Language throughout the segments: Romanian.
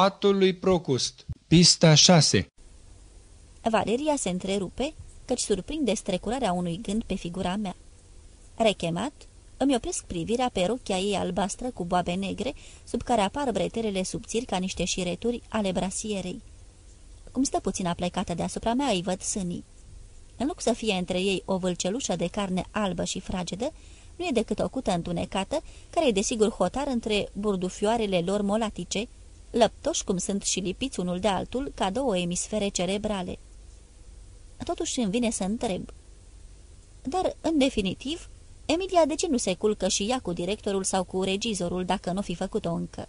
Patul lui Procust Pista 6 Valeria se întrerupe, căci surprinde strecurarea unui gând pe figura mea. Rechemat, îmi opresc privirea pe rochia ei albastră cu boabe negre, sub care apar breterele subțiri ca niște șireturi ale brasierei. Cum stă puțin aplecată deasupra mea, îi văd sânii. În loc să fie între ei o vâlcelușă de carne albă și fragedă, nu e decât o cută întunecată, care e desigur hotar între burdufioarele lor molatice, lăptoși cum sunt și lipiți unul de altul, ca două emisfere cerebrale. Totuși îmi vine să întreb. Dar, în definitiv, Emilia de ce nu se culcă și ea cu directorul sau cu regizorul dacă nu fi făcut-o încă?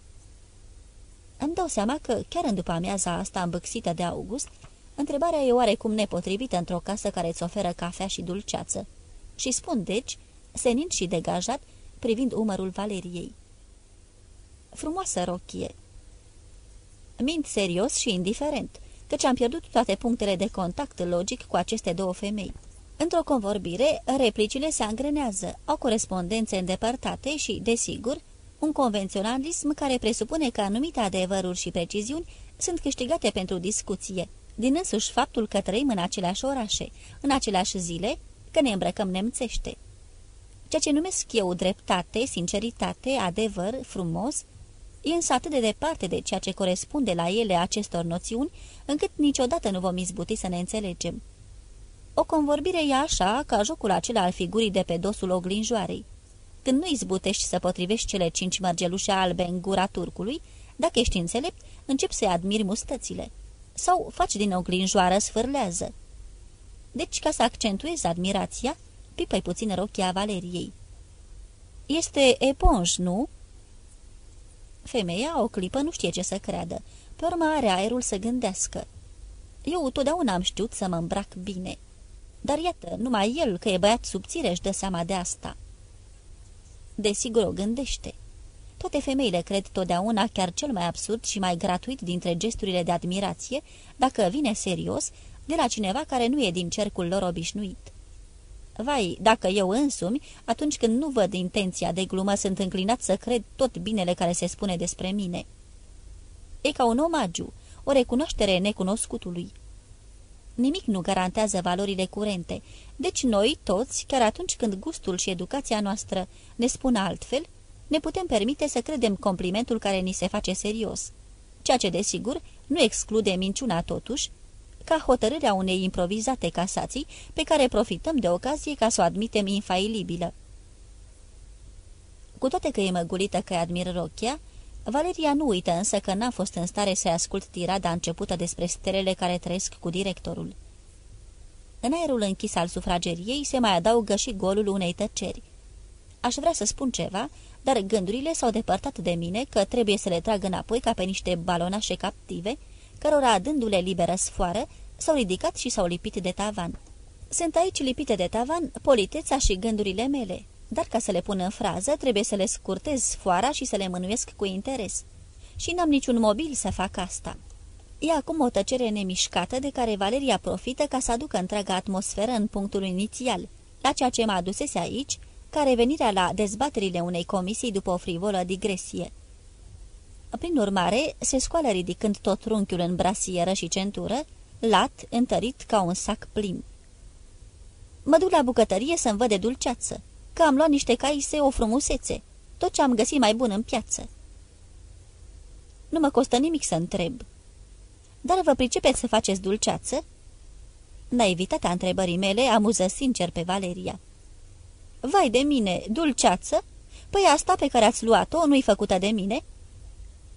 Îmi dau seama că, chiar în după amiaza asta îmbâxită de August, întrebarea e oarecum nepotrivită într-o casă care îți oferă cafea și dulceață. Și spun, deci, senin și degajat, privind umărul Valeriei. Frumoasă rochie. Mint serios și indiferent, căci am pierdut toate punctele de contact logic cu aceste două femei. Într-o convorbire, replicile se angrenează, au corespondențe îndepărtate și, desigur, un convenționalism care presupune că anumite adevăruri și preciziuni sunt câștigate pentru discuție, din însuși faptul că trăim în aceleași orașe, în aceleași zile, că ne îmbrăcăm nemțește. Ceea ce numesc eu dreptate, sinceritate, adevăr, frumos, e însă atât de departe de ceea ce corespunde la ele acestor noțiuni, încât niciodată nu vom izbuti să ne înțelegem. O convorbire e așa ca jocul acela al figurii de pe dosul oglinjoarei. Când nu izbutești să potrivești cele cinci mărgelușe albe în gura turcului, dacă ești înțelept, încep să-i admiri mustățile. Sau faci din oglinjoară sfârlează. Deci, ca să accentuezi admirația, pipăi puțin rochia Valeriei. Este eponj, nu?" Femeia, o clipă, nu știe ce să creadă. Pe urmă are aerul să gândească. Eu totdeauna am știut să mă îmbrac bine. Dar iată, numai el, că e băiat subțire, își dă seama de asta. Desigur o gândește. Toate femeile cred totdeauna chiar cel mai absurd și mai gratuit dintre gesturile de admirație, dacă vine serios, de la cineva care nu e din cercul lor obișnuit. Vai, dacă eu însumi, atunci când nu văd intenția de glumă, sunt înclinat să cred tot binele care se spune despre mine. E ca un omagiu, o recunoaștere necunoscutului. Nimic nu garantează valorile curente, deci noi, toți, chiar atunci când gustul și educația noastră ne spun altfel, ne putem permite să credem complimentul care ni se face serios, ceea ce, desigur, nu exclude minciuna totuși, ca hotărârea unei improvizate casații pe care profităm de ocazie ca să o admitem infailibilă. Cu toate că e măgulită că admir rochia, Valeria nu uită însă că n-a fost în stare să ascult tirada începută despre stelele care trăiesc cu directorul. În aerul închis al sufrageriei se mai adaugă și golul unei tăceri. Aș vrea să spun ceva, dar gândurile s-au depărtat de mine că trebuie să le trag înapoi ca pe niște balonașe captive, cărora, dându-le liberă sfoară, s-au ridicat și s-au lipit de tavan. Sunt aici lipite de tavan politeța și gândurile mele, dar ca să le pun în frază, trebuie să le scurtez foara și să le mânuiesc cu interes. Și n-am niciun mobil să fac asta. E acum o tăcere nemișcată de care Valeria profită ca să aducă întreaga atmosferă în punctul inițial, la ceea ce mă adusese aici, ca revenirea la dezbaterile unei comisii după o frivolă digresie. Prin urmare, se scoală ridicând tot trunchiul în brasieră și centură, lat, întărit ca un sac plin. Mă duc la bucătărie să-mi văd de dulceață, că am luat niște caise o frumusețe, tot ce am găsit mai bun în piață. Nu mă costă nimic să întreb. Dar vă pricepeți să faceți dulceață? Naivitatea întrebării mele amuză sincer pe Valeria. Vai de mine, dulceață? Păi asta pe care ați luat-o nu-i făcută de mine?"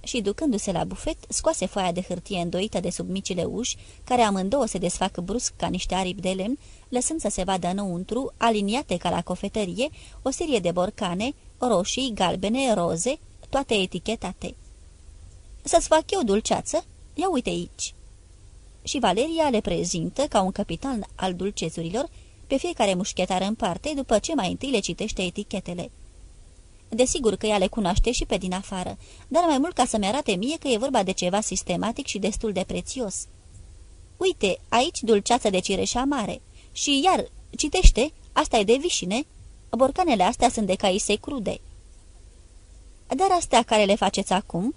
Și, ducându-se la bufet, scoase foaia de hârtie îndoită de sub micile uși, care amândouă se desfac brusc ca niște aripi de lemn, lăsând să se vadă înăuntru, aliniate ca la cofetărie, o serie de borcane, roșii, galbene, roze, toate etichetate. Să-ți fac eu dulceață? Ia uite aici!" Și Valeria le prezintă, ca un capitan al dulcețurilor, pe fiecare mușchetar în parte, după ce mai întâi le citește etichetele. Desigur că ea le cunoaște și pe din afară, dar mai mult ca să-mi arate mie că e vorba de ceva sistematic și destul de prețios. Uite, aici dulceață de cireșa mare. Și iar, citește, asta e de vișine. Borcanele astea sunt de caise crude. Dar astea care le faceți acum?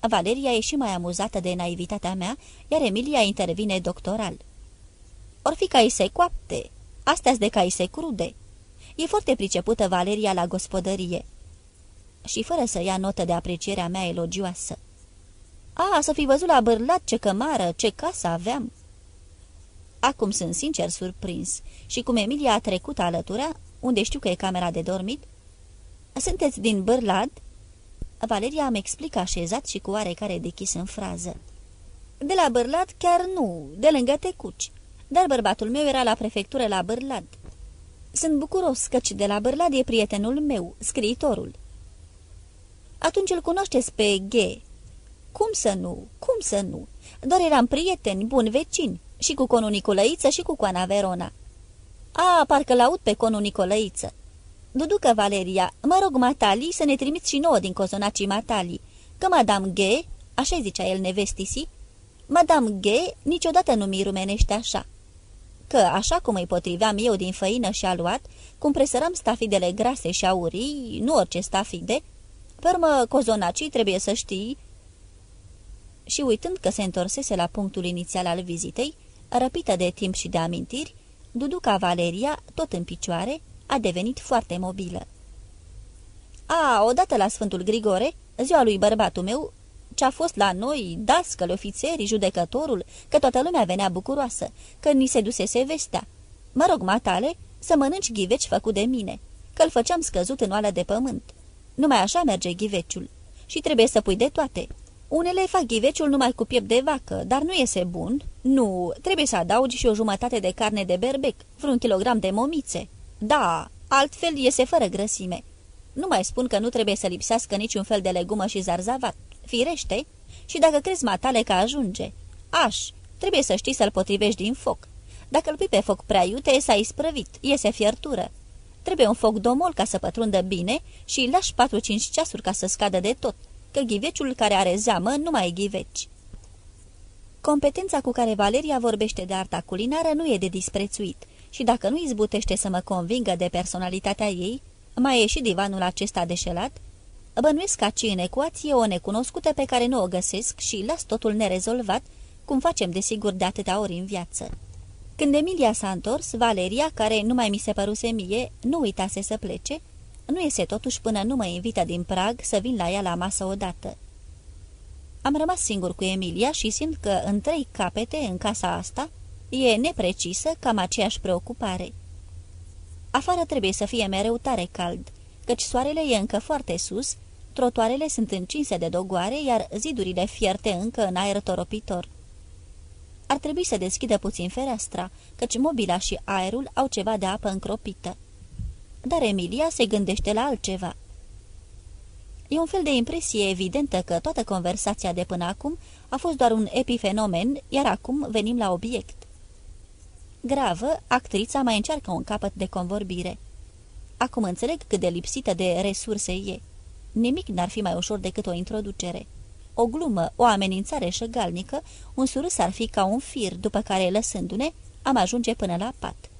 Valeria e și mai amuzată de naivitatea mea, iar Emilia intervine doctoral. Or fi caise coapte, astea de caise crude. E foarte pricepută Valeria la gospodărie. Și fără să ia notă de aprecierea mea elogioasă. A, să fi văzut la bărlat ce cămară, ce casă aveam!" Acum sunt sincer surprins și cum Emilia a trecut alătura, unde știu că e camera de dormit, Sunteți din Bârlad?" Valeria îmi explică așezat și cu oarecare dechis în frază. De la Bârlad chiar nu, de lângă Tecuci, dar bărbatul meu era la prefectură la Bârlad. Sunt bucuros căci de la Bârlad e prietenul meu, scriitorul. Atunci îl cunoașteți pe G. Cum să nu, cum să nu? Doar eram prieteni, buni vecini, și cu conul Nicolăiță și cu Coana Verona. A, parcă l-aud pe conul Nicolăiță. Duducă Valeria, mă rog, Matali, să ne trimiți și nouă din cozonacii Matali, că Madame G, așa zicea el nevestisi, Madame G niciodată nu mi rumenește așa. Că, așa cum îi potriveam eu din făină și aluat, cum presărăm stafidele grase și aurii, nu orice stafide, pe urmă, cozonacii trebuie să știi... Și uitând că se întorsese la punctul inițial al vizitei, răpită de timp și de amintiri, Duduca Valeria, tot în picioare, a devenit foarte mobilă. A, odată la Sfântul Grigore, ziua lui bărbatul meu, ce-a fost la noi, dascăl, ofițerii, judecătorul, că toată lumea venea bucuroasă, că ni se dusese vestea. Mă rog, matale, să mănânci ghiveci făcut de mine, că-l făceam scăzut în oală de pământ. Numai așa merge ghiveciul. Și trebuie să pui de toate. Unele fac ghiveciul numai cu piept de vacă, dar nu iese bun. Nu, trebuie să adaugi și o jumătate de carne de berbec, vreun kilogram de momițe. Da, altfel iese fără grăsime. Nu mai spun că nu trebuie să lipsească niciun fel de legumă și zarzavat. Firește, și dacă crezi matale că ajunge. Aș, trebuie să știi să-l potrivești din foc. Dacă îl pui pe foc prea iute, s-a isprăvit, iese fiertură. Trebuie un foc domol ca să pătrundă bine și îl lași 4-5 ceasuri ca să scadă de tot, că ghiveciul care are zeamă nu mai e ghiveci. Competența cu care Valeria vorbește de arta culinară nu e de disprețuit și dacă nu izbutește să mă convingă de personalitatea ei, mai e și divanul acesta deșelat, bănuiesc ci în ecuație o necunoscută pe care nu o găsesc și las totul nerezolvat, cum facem desigur de atâtea ori în viață. Când Emilia s-a întors, Valeria, care nu mai mi se păruse mie, nu uitase să plece, nu iese totuși până nu mă invită din prag să vin la ea la masă odată. Am rămas singur cu Emilia și simt că în trei capete în casa asta E neprecisă, cam aceeași preocupare. Afară trebuie să fie mereu tare cald, căci soarele e încă foarte sus, trotoarele sunt încinse de dogoare, iar zidurile fierte încă în aer toropitor. Ar trebui să deschidă puțin fereastra, căci mobila și aerul au ceva de apă încropită. Dar Emilia se gândește la altceva. E un fel de impresie evidentă că toată conversația de până acum a fost doar un epifenomen, iar acum venim la obiect. Gravă, actrița mai încearcă un capăt de convorbire. Acum înțeleg cât de lipsită de resurse e. Nimic n-ar fi mai ușor decât o introducere. O glumă, o amenințare șăgalnică, un surâs ar fi ca un fir, după care, lăsându-ne, am ajunge până la pat.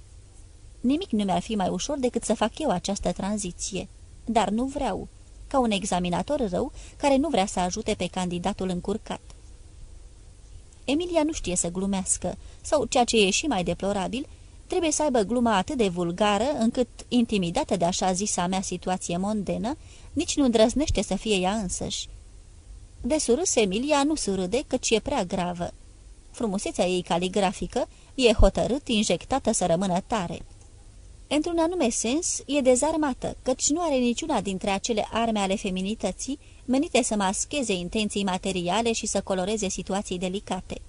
Nimic nu mi-ar fi mai ușor decât să fac eu această tranziție. Dar nu vreau, ca un examinator rău care nu vrea să ajute pe candidatul încurcat. Emilia nu știe să glumească, sau, ceea ce e și mai deplorabil, trebuie să aibă gluma atât de vulgară, încât, intimidată de așa zisa mea situație mondenă, nici nu îndrăznește să fie ea însăși. De surâs Emilia nu surâde, căci e prea gravă. Frumusețea ei caligrafică e hotărât injectată să rămână tare. Într-un anume sens, e dezarmată, căci nu are niciuna dintre acele arme ale feminității menite să mascheze intenții materiale și să coloreze situații delicate.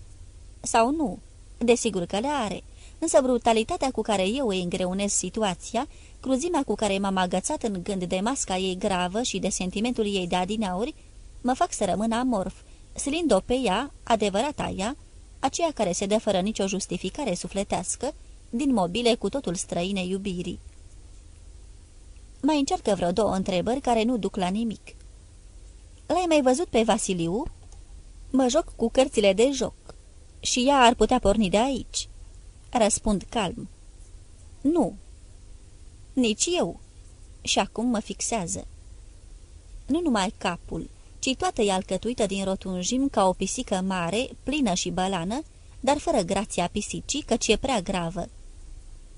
Sau nu, desigur că le are, însă brutalitatea cu care eu îi îngreunez situația, cruzimea cu care m-am agățat în gând de masca ei gravă și de sentimentul ei de adinauri, mă fac să rămân amorf, slind-o pe ea, adevărata ea, aceea care se dă fără nicio justificare sufletească, din mobile cu totul străine iubirii. Mai încearcă vreo două întrebări care nu duc la nimic. L-ai mai văzut pe Vasiliu?" Mă joc cu cărțile de joc. Și ea ar putea porni de aici." Răspund calm. Nu." Nici eu." Și acum mă fixează. Nu numai capul, ci toată e alcătuită din rotunjim ca o pisică mare, plină și bălană, dar fără grația pisicii, căci e prea gravă.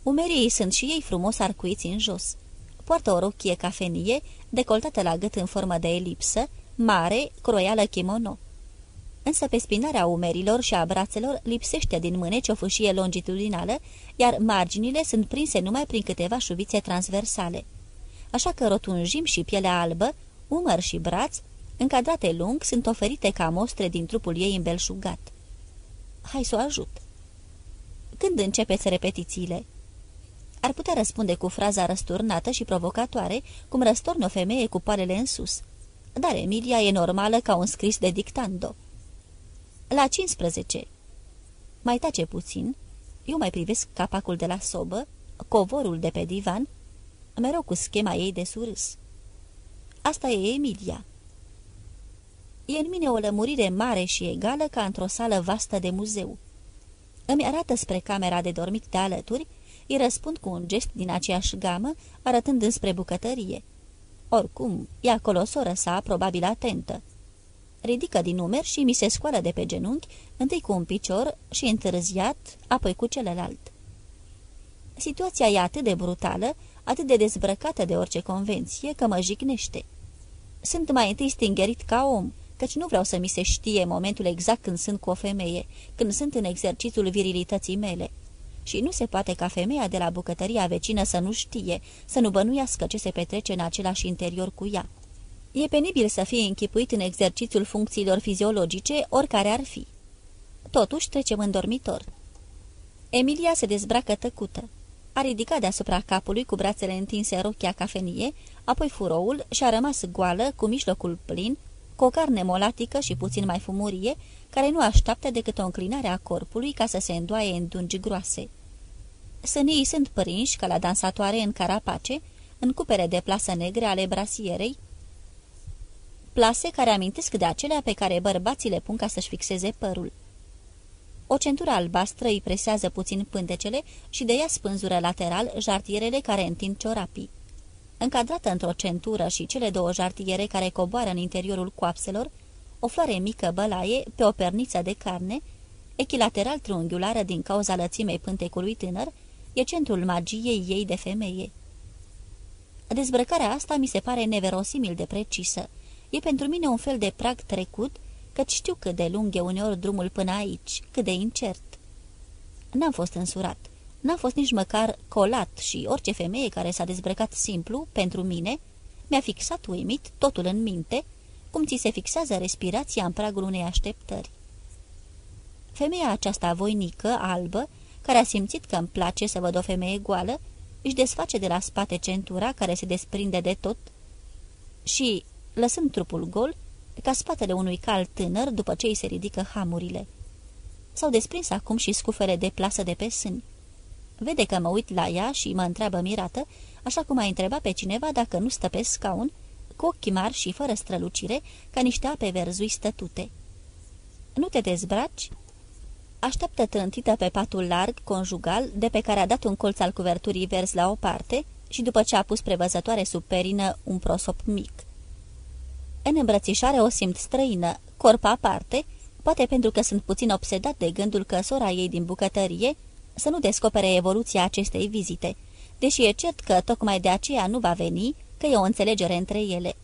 Umerii ei sunt și ei frumos arcuiți în jos. Poartă o rochie cafenie, decoltată la gât în formă de elipsă, mare, croială kimono. Însă pe spinarea umerilor și a brațelor lipsește din mâneci o fâșie longitudinală, iar marginile sunt prinse numai prin câteva șuvițe transversale. Așa că rotunjim și pielea albă, umăr și braț, încadrate lung, sunt oferite ca mostre din trupul ei îmbelșugat. Hai să o ajut. Când începeți repetițiile? Ar putea răspunde cu fraza răsturnată și provocatoare, cum răstorne o femeie cu palele în sus. Dar Emilia e normală ca un scris de dictando. La 15. Mai tace puțin. Eu mai privesc capacul de la sobă, covorul de pe divan, mereu cu schema ei de surâs. Asta e Emilia. E în mine o lămurire mare și egală ca într-o sală vastă de muzeu. Îmi arată spre camera de dormit de alături, îi răspund cu un gest din aceeași gamă, arătând înspre bucătărie. Oricum, e acolo soră sa, probabil atentă. Ridică din numer și mi se scoală de pe genunchi, întâi cu un picior și întârziat, apoi cu celălalt. Situația e atât de brutală, atât de dezbrăcată de orice convenție, că mă jignește. Sunt mai întâi stingerit ca om, căci nu vreau să mi se știe momentul exact când sunt cu o femeie, când sunt în exercițiul virilității mele. Și nu se poate ca femeia de la bucătăria vecină să nu știe, să nu bănuiască ce se petrece în același interior cu ea. E penibil să fie închipuit în exercițiul funcțiilor fiziologice, oricare ar fi. Totuși trecem în dormitor. Emilia se dezbracă tăcută. A ridicat deasupra capului cu brațele întinse rochia cafenie, apoi furoul și a rămas goală, cu mijlocul plin, cu o carne molatică și puțin mai fumurie, care nu așteaptă decât o înclinare a corpului ca să se îndoaie în dungi groase. Sânii sunt prinși ca la dansatoare în carapace, în cupere de plasă negre ale brasierei, plase care amintesc de acelea pe care bărbații le pun ca să-și fixeze părul. O centură albastră îi presează puțin pântecele și de ea spânzură lateral jartierele care întind ciorapii. Încadrată într-o centură și cele două jartiere care coboară în interiorul coapselor, o floare mică bălaie pe o perniță de carne, echilateral triunghiulară din cauza lățimei pântecului tânăr, e centrul magiei ei de femeie. Dezbrăcarea asta mi se pare neverosimil de precisă. E pentru mine un fel de prag trecut, căci știu cât de lung e uneori drumul până aici, cât de incert. N-am fost însurat, n-am fost nici măcar colat și orice femeie care s-a dezbrăcat simplu, pentru mine, mi-a fixat uimit totul în minte, cum ți se fixează respirația în pragul unei așteptări. Femeia aceasta voinică, albă, care a simțit că îmi place să văd o femeie goală, își desface de la spate centura care se desprinde de tot și, lăsând trupul gol, ca spatele unui cal tânăr după ce îi se ridică hamurile. S-au desprins acum și scufele de plasă de pe sâni. Vede că mă uit la ea și mă întreabă mirată, așa cum a întrebat pe cineva dacă nu stă pe scaun, cu ochii mari și fără strălucire, ca niște ape verzui stătute. Nu te dezbraci?" Așteaptă trântită pe patul larg, conjugal, de pe care a dat un colț al cuverturii verzi la o parte și după ce a pus prevăzătoare sub perină un prosop mic. În îmbrățișare o simt străină, corp aparte, poate pentru că sunt puțin obsedat de gândul că sora ei din bucătărie să nu descopere evoluția acestei vizite, deși e cert că tocmai de aceea nu va veni, că e o înțelegere între ele.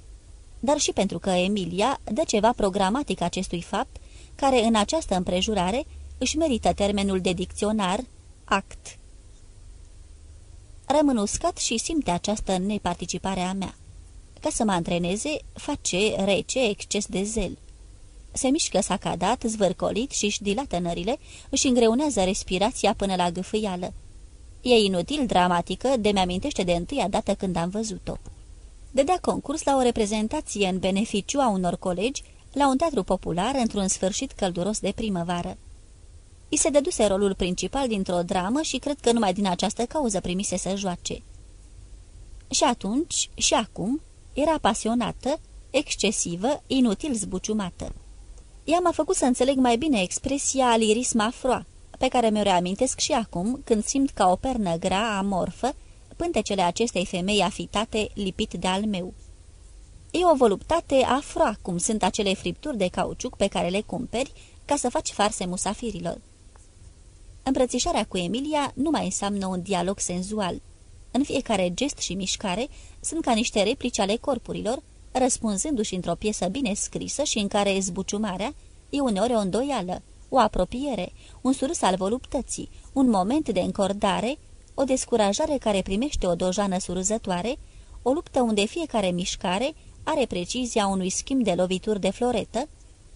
Dar și pentru că Emilia dă ceva programatic acestui fapt, care în această împrejurare își merită termenul de dicționar, act. Rămân uscat și simte această neparticipare a mea. Ca să mă antreneze, face rece exces de zel. Se mișcă sacadat, zvârcolit și își dilată nările, își îngreunează respirația până la gâfâială. E inutil dramatică, de mi-amintește de întâia dată când am văzut-o. Dădea concurs la o reprezentație în beneficiu a unor colegi la un teatru popular într-un sfârșit călduros de primăvară. I se dăduse rolul principal dintr-o dramă și cred că numai din această cauză primise să joace. Și atunci, și acum, era pasionată, excesivă, inutil zbuciumată. Ea m-a făcut să înțeleg mai bine expresia lirisma froa, pe care mi-o reamintesc și acum, când simt ca o pernă grea, amorfă, pântecele acestei femei afitate lipit de al meu. E o voluptate afroa, cum sunt acele fripturi de cauciuc pe care le cumperi ca să faci farse musafirilor. Îmbrățișarea cu Emilia nu mai înseamnă un dialog senzual. În fiecare gest și mișcare sunt ca niște replici ale corpurilor, răspunzându-și într-o piesă bine scrisă și în care zbuciumarea e uneori o îndoială, o apropiere, un surâs al voluptății, un moment de încordare, o descurajare care primește o dojană surâzătoare, o luptă unde fiecare mișcare are precizia unui schimb de lovituri de floretă,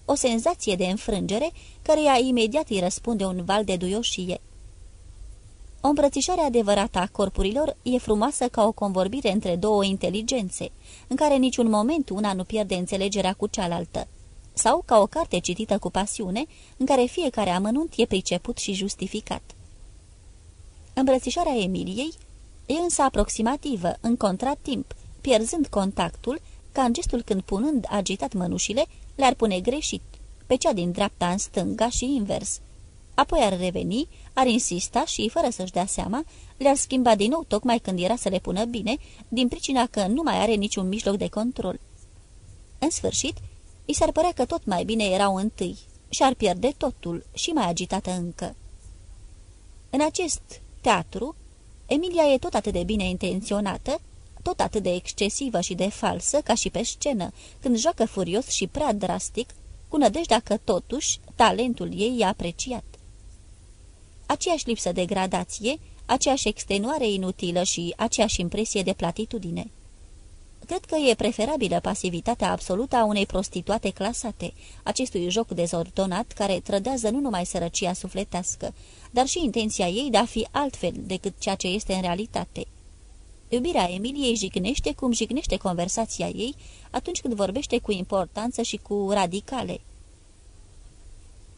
o senzație de înfrângere, căreia imediat îi răspunde un val de duioșie. O îmbrățișare adevărată a corpurilor e frumoasă ca o convorbire între două inteligențe, în care niciun moment una nu pierde înțelegerea cu cealaltă, sau ca o carte citită cu pasiune, în care fiecare amănunt e priceput și justificat. Îmbrățișarea Emiliei e însă aproximativă, în contratimp, pierzând contactul, ca în gestul când punând agitat mănușile, le-ar pune greșit, pe cea din dreapta în stânga și invers. Apoi ar reveni, ar insista și, fără să-și dea seama, le-ar schimba din nou tocmai când era să le pună bine, din pricina că nu mai are niciun mijloc de control. În sfârșit, i s-ar părea că tot mai bine erau întâi și ar pierde totul și mai agitată încă. În acest teatru, Emilia e tot atât de bine intenționată, tot atât de excesivă și de falsă ca și pe scenă, când joacă furios și prea drastic, cu nădejdea că totuși talentul ei e apreciat. Aceeași lipsă de gradație, aceeași extenuare inutilă și aceeași impresie de platitudine. Cred că e preferabilă pasivitatea absolută a unei prostituate clasate, acestui joc dezordonat care trădează nu numai sărăcia sufletească, dar și intenția ei de a fi altfel decât ceea ce este în realitate. Iubirea Emiliei jignește cum jignește conversația ei atunci când vorbește cu importanță și cu radicale.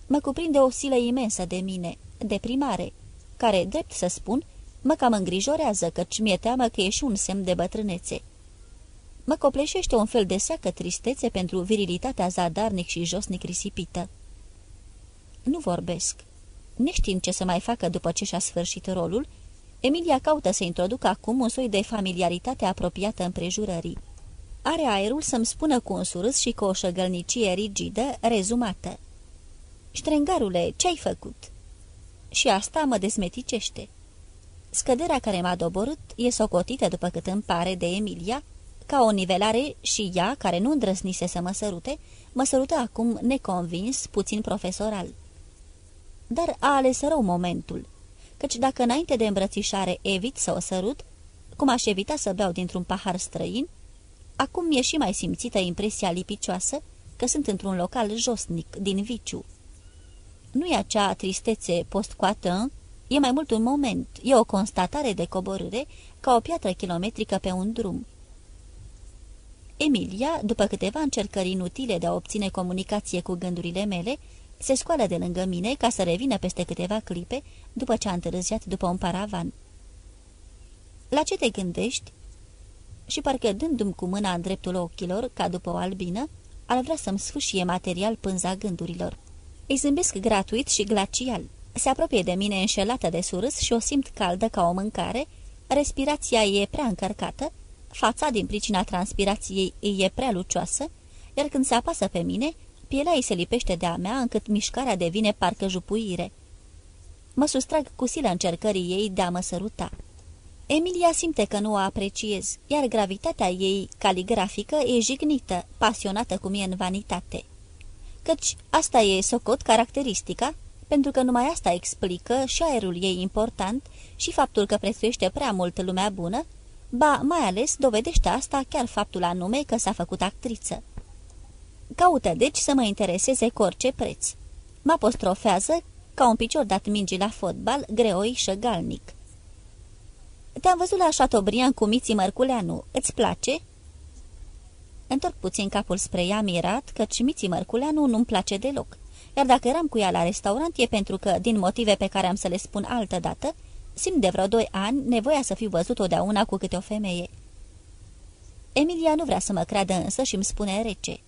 Mă cuprinde o silă imensă de mine, deprimare, care, drept să spun, mă cam îngrijorează, căci mi-e teamă că e și un semn de bătrânețe. Mă copleșește un fel de seacă tristețe pentru virilitatea zadarnic și josnic risipită. Nu vorbesc. Neștiind ce să mai facă după ce și-a sfârșit rolul, Emilia caută să introducă acum un soi de familiaritate apropiată împrejurării. Are aerul să-mi spună cu un surâs și cu o șăgălnicie rigidă, rezumată. Ștrengarule, ce-ai făcut?" Și asta mă desmeticește. Scăderea care m-a doborât e socotită, după cât îmi pare, de Emilia, ca o nivelare și ea, care nu îndrăznise să mă sărute, mă sărută acum neconvins, puțin profesoral. Dar a ales rău momentul căci dacă înainte de îmbrățișare evit să o sărut, cum aș evita să beau dintr-un pahar străin, acum mi-e și mai simțită impresia lipicioasă că sunt într-un local josnic, din viciu. Nu e acea tristețe post-coatin, e mai mult un moment, e o constatare de coborâre ca o piatră kilometrică pe un drum. Emilia, după câteva încercări inutile de a obține comunicație cu gândurile mele, se scoală de lângă mine ca să revină peste câteva clipe după ce a întârziat după un paravan. La ce te gândești?" Și parcă dându-mi cu mâna în dreptul ochilor, ca după o albină, ar vrea să-mi sfâșie material pânza gândurilor. Îi zâmbesc gratuit și glacial. Se apropie de mine înșelată de surâs și o simt caldă ca o mâncare, respirația e prea încărcată, fața din pricina transpirației e prea lucioasă, iar când se apasă pe mine, pielea îi se lipește de-a mea încât mișcarea devine parcă jupuire. Mă sustrag cu silă încercării ei de a mă săruta. Emilia simte că nu o apreciez, iar gravitatea ei caligrafică e jignită, pasionată cum e în vanitate. Căci asta e socot caracteristica, pentru că numai asta explică și aerul ei important și faptul că prețuiește prea mult lumea bună, ba mai ales dovedește asta chiar faptul anume că s-a făcut actriță. Caută deci să mă intereseze cu orice preț. Mă apostrofează ca un picior dat mingii la fotbal, greoi și galnic. Te-am văzut la Chateaubriand cu Miții Mărculeanu. Îți place?" Întorc puțin capul spre ea mirat, căci Miții Mărculeanu nu-mi place deloc. Iar dacă eram cu ea la restaurant, e pentru că, din motive pe care am să le spun altă dată, simt de vreo doi ani nevoia să fiu văzut odăuna cu câte o femeie. Emilia nu vrea să mă creadă însă și îmi spune rece.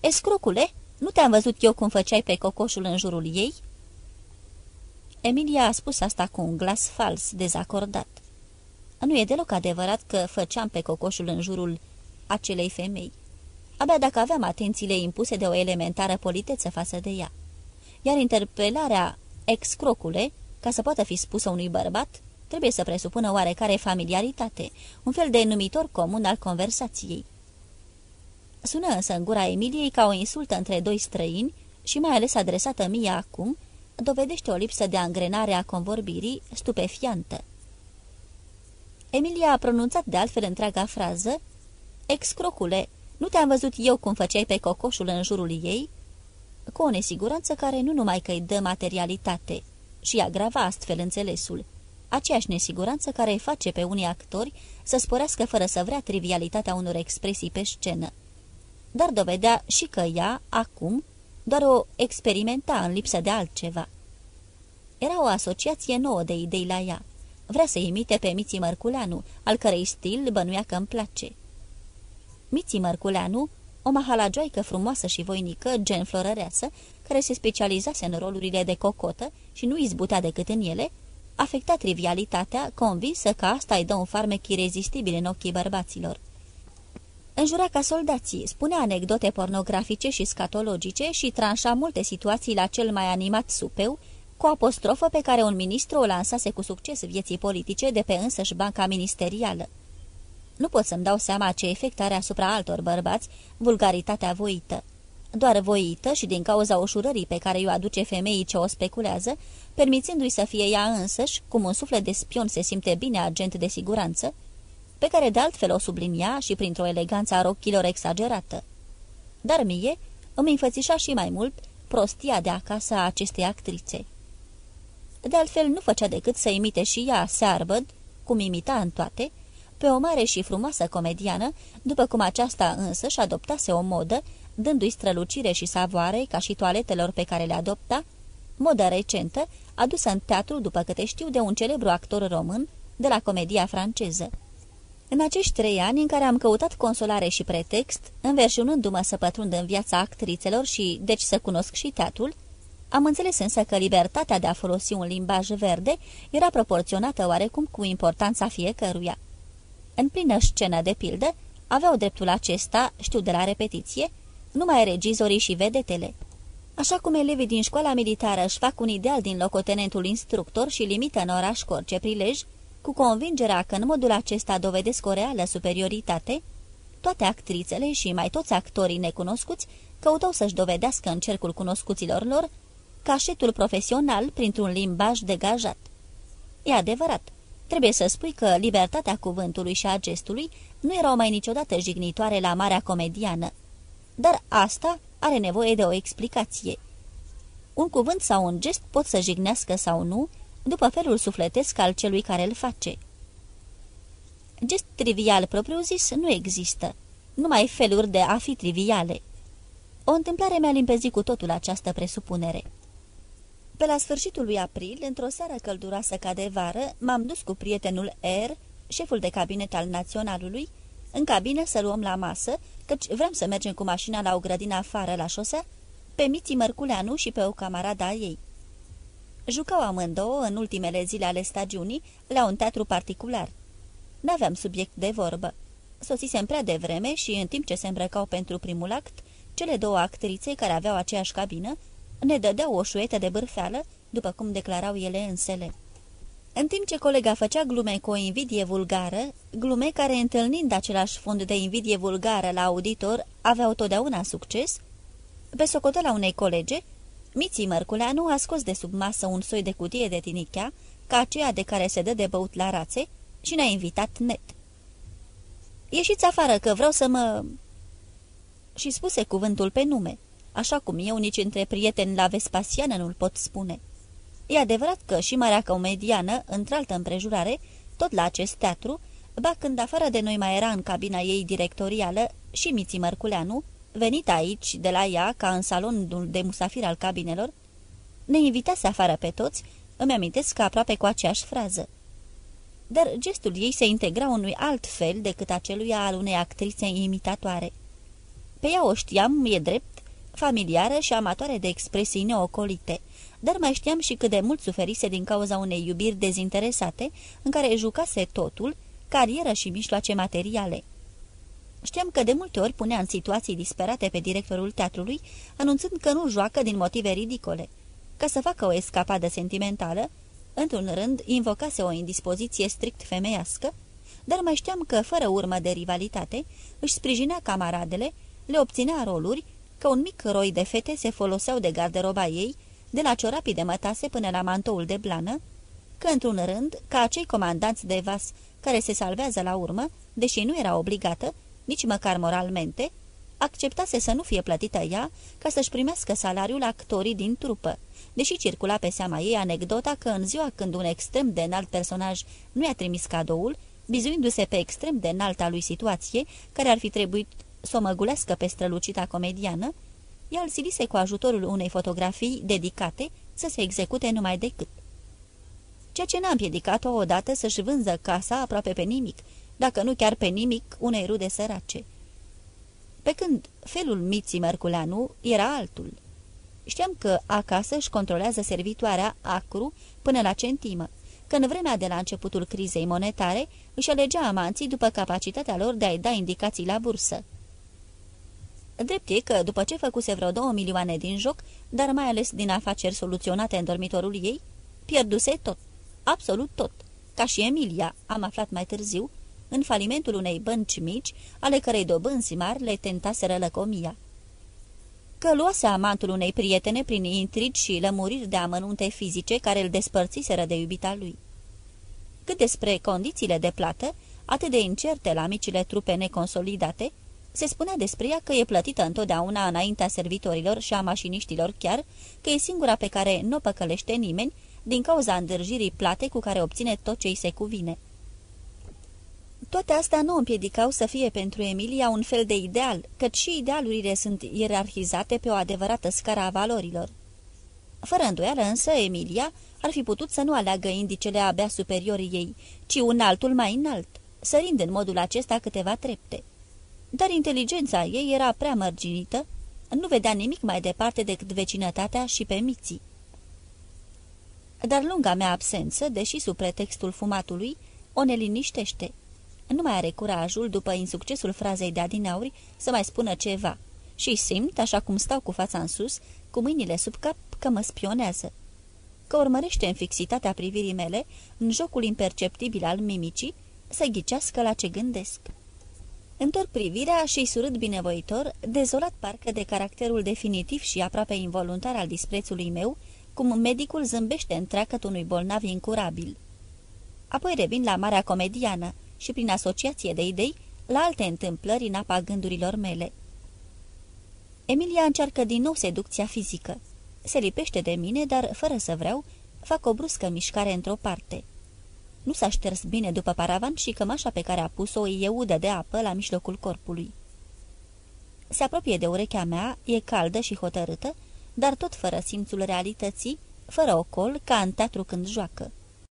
Escrucule, nu te-am văzut eu cum făceai pe cocoșul în jurul ei?" Emilia a spus asta cu un glas fals, dezacordat. Nu e deloc adevărat că făceam pe cocoșul în jurul acelei femei. Abia dacă aveam atențiile impuse de o elementară politeță față de ea. Iar interpelarea excrocule, ca să poată fi spusă unui bărbat, trebuie să presupună oarecare familiaritate, un fel de numitor comun al conversației. Sună însă în gura Emiliei ca o insultă între doi străini și mai ales adresată mie acum, dovedește o lipsă de angrenare a convorbirii stupefiantă. Emilia a pronunțat de altfel întreaga frază, Excrocule, nu te-am văzut eu cum făceai pe cocoșul în jurul ei?" Cu o nesiguranță care nu numai că îi dă materialitate, și agrava astfel înțelesul, aceeași nesiguranță care îi face pe unii actori să sporească fără să vrea trivialitatea unor expresii pe scenă. Dar dovedea și că ea, acum, doar o experimenta în lipsă de altceva. Era o asociație nouă de idei la ea. Vrea să imite pe Miții Mărculeanu, al cărei stil bănuia că îmi place. Miții Mărculeanu, o mahalagioaică frumoasă și voinică, gen florăreasă, care se specializase în rolurile de cocotă și nu izbutea decât în ele, afecta trivialitatea, convinsă că asta îi dă un farmec irezistibil în ochii bărbaților. Înjura ca soldații, spunea anecdote pornografice și scatologice și tranșa multe situații la cel mai animat supeu, cu apostrofă pe care un ministru o lansase cu succes vieții politice de pe însăși banca ministerială. Nu pot să-mi dau seama ce efect are asupra altor bărbați vulgaritatea voită. Doar voită și din cauza ușurării pe care o aduce femeii ce o speculează, permițându-i să fie ea însăși, cum un suflet de spion se simte bine agent de siguranță, pe care de altfel o sublinia și printr-o eleganță a rochilor exagerată. Dar mie îmi înfățișa și mai mult prostia de acasă a acestei actrițe. De altfel nu făcea decât să imite și ea Searbăd, cum imita în toate, pe o mare și frumoasă comediană, după cum aceasta însă și adoptase o modă, dându-i strălucire și savoare ca și toaletelor pe care le adopta, modă recentă, adusă în teatru, după câte știu, de un celebru actor român de la comedia franceză. În acești trei ani în care am căutat consolare și pretext, înverșunându-mă să pătrund în viața actrițelor și deci să cunosc și teatrul, am înțeles însă că libertatea de a folosi un limbaj verde era proporționată oarecum cu importanța fiecăruia. În plină scenă de pildă, aveau dreptul acesta, știu de la repetiție, numai regizorii și vedetele. Așa cum elevii din școala militară își fac un ideal din locotenentul instructor și limită în oraș cu orice prilej, cu convingerea că în modul acesta dovedesc o reală superioritate, toate actrițele și mai toți actorii necunoscuți căutau să-și dovedească în cercul cunoscuților lor cașetul profesional printr-un limbaj degajat. E adevărat, trebuie să spui că libertatea cuvântului și a gestului nu erau mai niciodată jignitoare la marea comediană, dar asta are nevoie de o explicație. Un cuvânt sau un gest pot să jignească sau nu, după felul sufletesc al celui care îl face. Gest trivial propriu-zis nu există, numai feluri de a fi triviale. O întâmplare mi-a limpezit cu totul această presupunere. Pe la sfârșitul lui april, într-o seară călduroasă ca de vară, m-am dus cu prietenul R, șeful de cabinet al naționalului, în cabină să luăm la masă, căci vrem să mergem cu mașina la o grădină afară la șosea, pe Miții Mărculeanu și pe o camarada ei. Jucau amândouă în ultimele zile ale stagiunii la un teatru particular. N-aveam subiect de vorbă. Sosisem prea devreme și, în timp ce se îmbrăcau pentru primul act, cele două actrițe care aveau aceeași cabină ne dădeau o șuetă de bârfeală, după cum declarau ele însele. În timp ce colega făcea glume cu o invidie vulgară, glume care, întâlnind același fund de invidie vulgară la auditor, aveau totdeauna succes, pe socotela unei colege, Miții Mărculeanu a scos de sub masă un soi de cutie de tinichea, ca aceea de care se dă de băut la rațe, și ne-a invitat net. Ieșiți afară că vreau să mă... Și spuse cuvântul pe nume, așa cum eu nici între prieteni la Vespasiană nu-l pot spune. E adevărat că și marea comediană, într-altă împrejurare, tot la acest teatru, ba când afară de noi mai era în cabina ei directorială și Miții Mărculeanu, venit aici, de la ea, ca în salonul de musafir al cabinelor, ne invitase afară pe toți, îmi amintesc că aproape cu aceeași frază. Dar gestul ei se integra unui alt fel decât acelui al unei actrițe imitatoare. Pe ea o știam, e drept, familiară și amatoare de expresii neocolite, dar mai știam și cât de mult suferise din cauza unei iubiri dezinteresate, în care jucase totul, carieră și mijloace materiale. Știam că de multe ori punea în situații disperate pe directorul teatrului, anunțând că nu joacă din motive ridicole. Ca să facă o escapadă sentimentală, într-un rând invocase o indispoziție strict femeiască, dar mai știam că, fără urmă de rivalitate, își sprijinea camaradele, le obținea roluri, că un mic roi de fete se foloseau de garderoba ei, de la ciorapii de mătase până la mantoul de blană, că, într-un rând, ca acei comandanți de vas care se salvează la urmă, deși nu era obligată, nici măcar moralmente, acceptase să nu fie plătită ea ca să-și primească salariul actorii din trupă, deși circula pe seama ei anecdota că în ziua când un extrem de înalt personaj nu i-a trimis cadoul, bizuindu-se pe extrem de înalta lui situație, care ar fi trebuit să o măgulească pe strălucita comediană, ea îl silise cu ajutorul unei fotografii dedicate să se execute numai decât. Ceea ce n-a împiedicat-o odată să-și vânză casa aproape pe nimic, dacă nu chiar pe nimic unei rude sărace. Pe când felul Miții Mărculeanu era altul. Știam că acasă își controlează servitoarea acru până la centimă, că în vremea de la începutul crizei monetare își alegea amanții după capacitatea lor de a-i da indicații la bursă. Drept e că, după ce făcuse vreo două milioane din joc, dar mai ales din afaceri soluționate în dormitorul ei, pierduse tot, absolut tot, ca și Emilia, am aflat mai târziu, în falimentul unei bănci mici, ale cărei dobânzi mari le tentaseră lăcomia. Că luase amantul unei prietene prin intrigi și lămuriri de amănunte fizice care îl despărțiseră de iubita lui. Cât despre condițiile de plată, atât de incerte la micile trupe neconsolidate, se spunea despre ea că e plătită întotdeauna înaintea servitorilor și a mașiniștilor chiar, că e singura pe care nu o păcălește nimeni, din cauza îndârjirii plate cu care obține tot ce îi se cuvine. Toate astea nu împiedicau să fie pentru Emilia un fel de ideal, căci și idealurile sunt ierarhizate pe o adevărată scară a valorilor. Fără îndoială însă, Emilia ar fi putut să nu aleagă indicele abia superiorii ei, ci un altul mai înalt, sărind în modul acesta câteva trepte. Dar inteligența ei era prea mărginită, nu vedea nimic mai departe decât vecinătatea și pe miții. Dar lunga mea absență, deși sub pretextul fumatului, o neliniștește nu mai are curajul, după insuccesul frazei de adinauri, să mai spună ceva și simt, așa cum stau cu fața în sus, cu mâinile sub cap, că mă spionează. Că urmărește în fixitatea privirii mele, în jocul imperceptibil al mimicii, să ghicească la ce gândesc. Întorc privirea și-i surât binevoitor, dezolat parcă de caracterul definitiv și aproape involuntar al disprețului meu, cum medicul zâmbește întreagăt unui bolnav incurabil. Apoi revin la marea comediană, și prin asociație de idei la alte întâmplări în apa gândurilor mele. Emilia încearcă din nou seducția fizică. Se lipește de mine, dar, fără să vreau, fac o bruscă mișcare într-o parte. Nu s-a șters bine după paravan și cămașa pe care a pus-o e udă de apă la mijlocul corpului. Se apropie de urechea mea, e caldă și hotărâtă, dar tot fără simțul realității, fără ocol, ca în teatru când joacă.